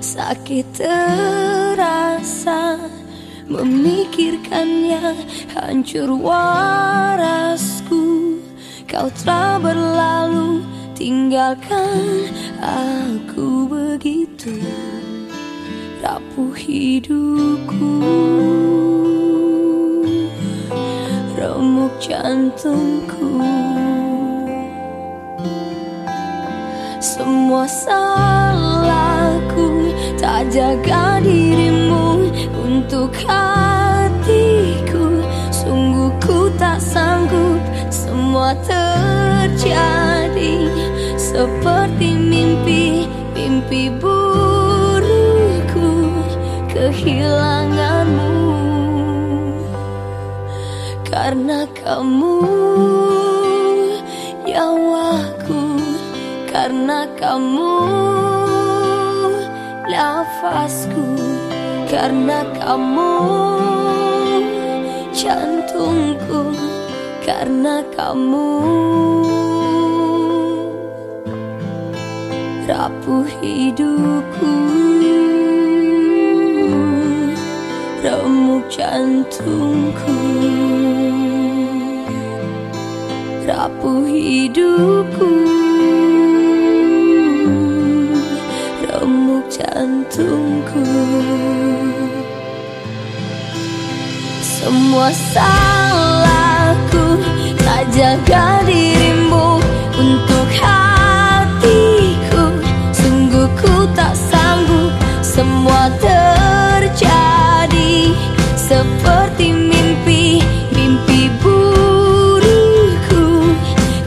Sakit terasa. Memikirkannya hancur warasku. Kau telah berlalu tinggalkan aku begitu. Rapuh hidupku. Remuk jantungku Semua salahku. Tak jaga dirimu untuk hatiku. Sungguh ku tak sanggup. Semua terjadi Seperti mimpi, mimpi burukku. Kehilanganmu. Karena kamu nyawaku Karena kamu. Nafasku Karena kamu. Jantungku Karena kamu. Rapuh hidupku. Remuk jantungku. Rapuh hidupku Semua salahku Tak jaga dirimu. Untuk hatiku Sungguh ku tak sanggup. Semua terjadi Seperti mimpi. Mimpi burukku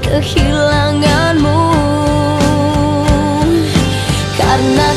Kehilanganmu. Karena